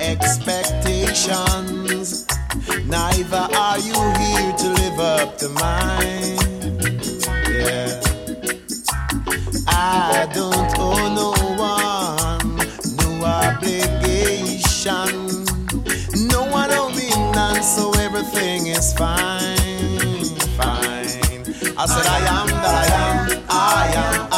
expectations. Neither are you here to live up to mine. Yeah. I don't owe no one, no obligation. No one owe me none, so everything is fine, fine. I said I am that I am, I am.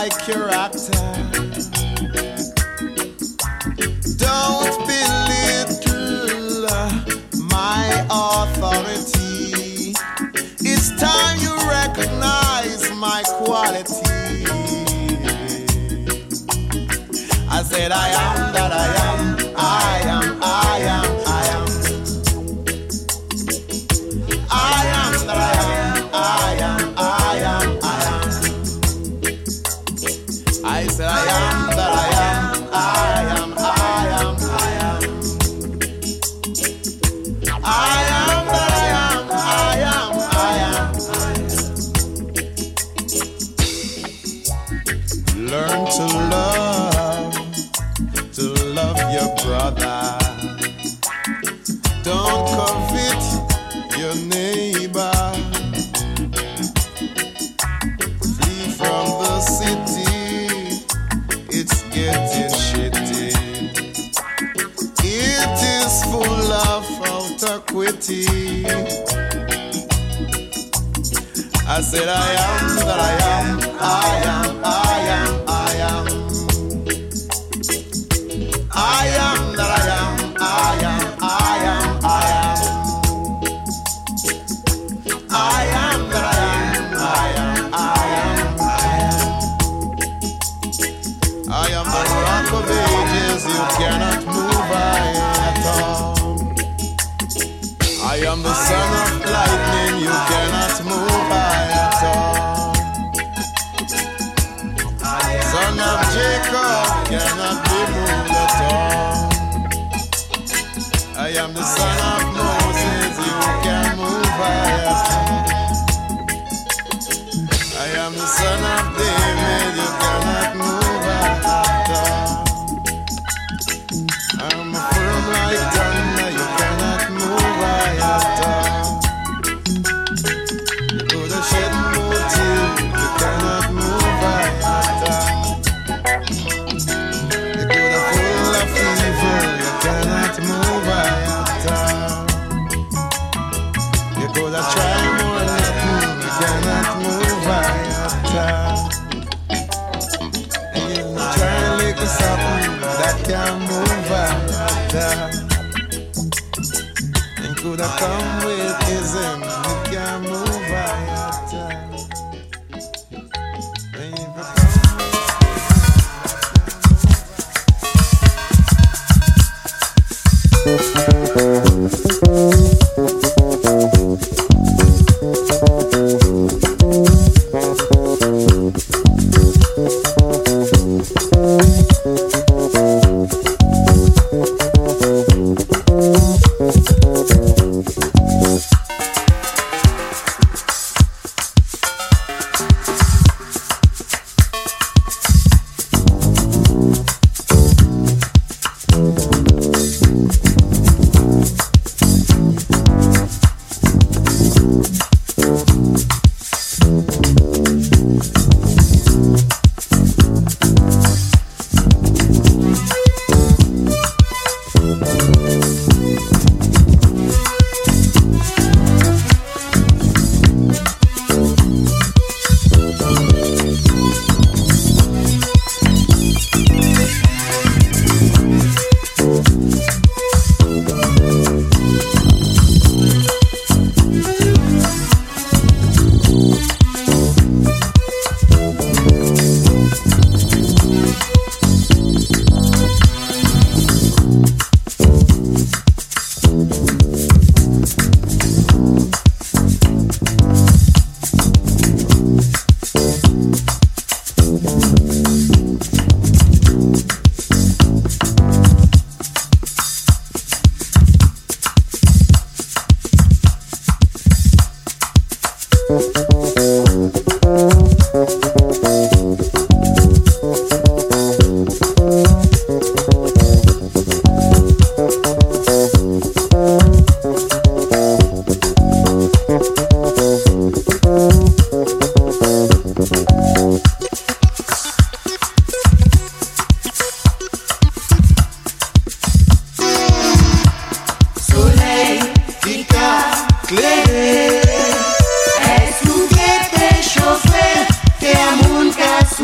like your actor. acting. Don't covet your neighbor. Flee from the city, it's getting shitty. It is full of autocrity. I said, I am that I am, I am, I am. I am the son of lightning, you cannot move I at all. Son of Jacob cannot be moved at all. I am the son of because I try more and not move, I cannot move, I after. And you try and make me stop move, that can move, I after. And could I come?